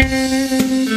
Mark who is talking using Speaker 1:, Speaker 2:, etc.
Speaker 1: all